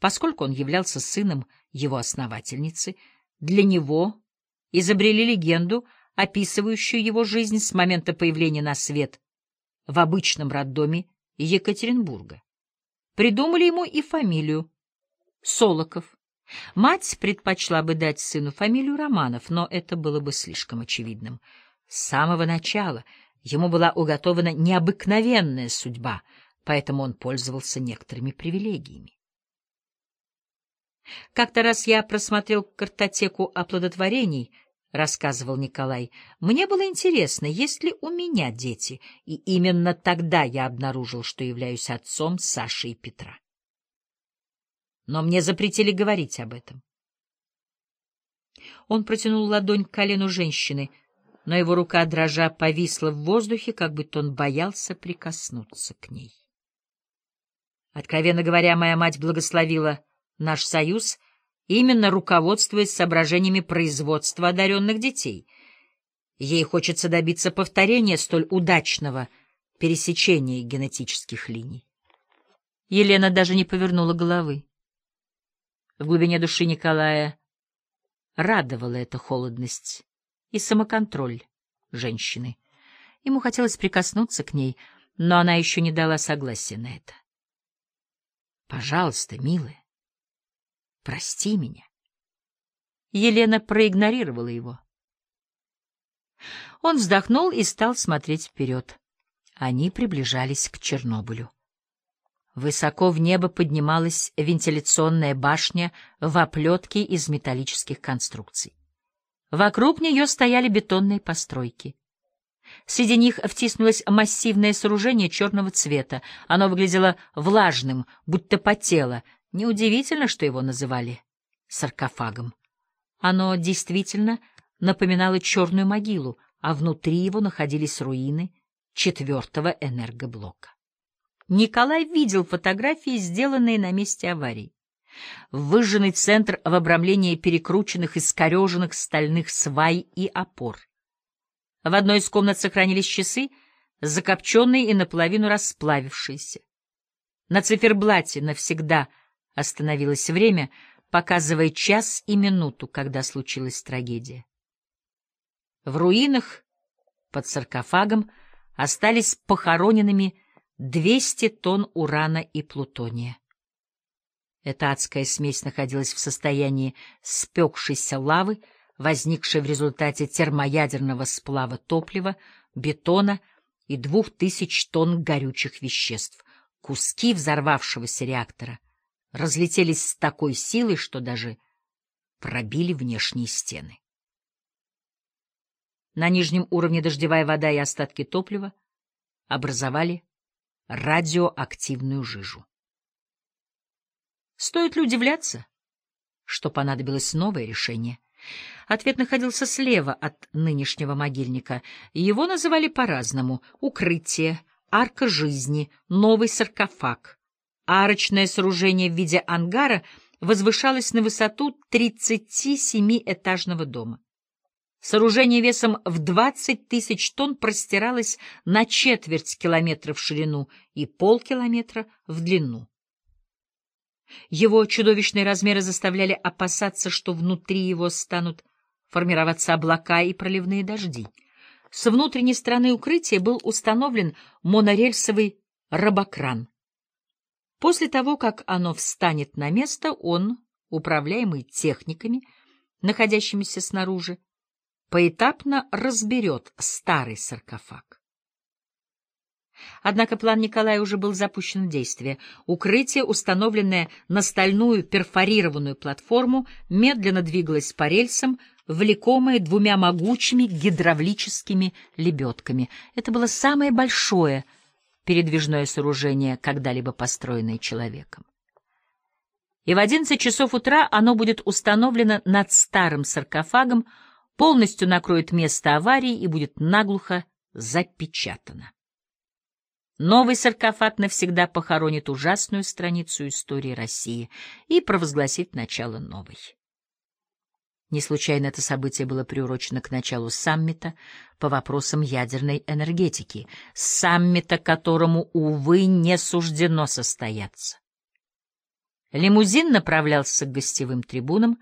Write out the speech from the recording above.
Поскольку он являлся сыном его основательницы, для него изобрели легенду, описывающую его жизнь с момента появления на свет в обычном роддоме Екатеринбурга. Придумали ему и фамилию — Солоков. Мать предпочла бы дать сыну фамилию Романов, но это было бы слишком очевидным. С самого начала ему была уготована необыкновенная судьба, поэтому он пользовался некоторыми привилегиями. Как-то раз я просмотрел картотеку оплодотворений, — рассказывал Николай. Мне было интересно, есть ли у меня дети, и именно тогда я обнаружил, что являюсь отцом Саши и Петра. Но мне запретили говорить об этом. Он протянул ладонь к колену женщины, но его рука, дрожа, повисла в воздухе, как будто он боялся прикоснуться к ней. Откровенно говоря, моя мать благословила наш союз, именно руководствуясь соображениями производства одаренных детей. Ей хочется добиться повторения столь удачного пересечения генетических линий. Елена даже не повернула головы. В глубине души Николая радовала эта холодность и самоконтроль женщины. Ему хотелось прикоснуться к ней, но она еще не дала согласия на это. — Пожалуйста, милая, Прости меня. Елена проигнорировала его. Он вздохнул и стал смотреть вперед. Они приближались к Чернобылю. Высоко в небо поднималась вентиляционная башня в оплетке из металлических конструкций. Вокруг нее стояли бетонные постройки. Среди них втиснулось массивное сооружение черного цвета. Оно выглядело влажным, будто потело, Неудивительно, что его называли саркофагом. Оно действительно напоминало черную могилу, а внутри его находились руины четвертого энергоблока. Николай видел фотографии, сделанные на месте аварии. Выжженный центр в обрамлении перекрученных и скореженных стальных свай и опор. В одной из комнат сохранились часы, закопченные и наполовину расплавившиеся. На циферблате навсегда — Остановилось время, показывая час и минуту, когда случилась трагедия. В руинах под саркофагом остались похороненными 200 тонн урана и плутония. Эта адская смесь находилась в состоянии спекшейся лавы, возникшей в результате термоядерного сплава топлива, бетона и двух тысяч тонн горючих веществ. Куски взорвавшегося реактора разлетелись с такой силой, что даже пробили внешние стены. На нижнем уровне дождевая вода и остатки топлива образовали радиоактивную жижу. Стоит ли удивляться, что понадобилось новое решение? Ответ находился слева от нынешнего могильника, его называли по-разному — укрытие, арка жизни, новый саркофаг — Арочное сооружение в виде ангара возвышалось на высоту 37-этажного дома. Сооружение весом в 20 тысяч тонн простиралось на четверть километра в ширину и полкилометра в длину. Его чудовищные размеры заставляли опасаться, что внутри его станут формироваться облака и проливные дожди. С внутренней стороны укрытия был установлен монорельсовый рабокран. После того, как оно встанет на место, он, управляемый техниками, находящимися снаружи, поэтапно разберет старый саркофаг. Однако план Николая уже был запущен в действие. Укрытие, установленное на стальную перфорированную платформу, медленно двигалось по рельсам, влекомое двумя могучими гидравлическими лебедками. Это было самое большое — передвижное сооружение, когда-либо построенное человеком. И в 11 часов утра оно будет установлено над старым саркофагом, полностью накроет место аварии и будет наглухо запечатано. Новый саркофаг навсегда похоронит ужасную страницу истории России и провозгласит начало новой. Не случайно это событие было приурочено к началу саммита по вопросам ядерной энергетики, саммита которому, увы, не суждено состояться. Лимузин направлялся к гостевым трибунам,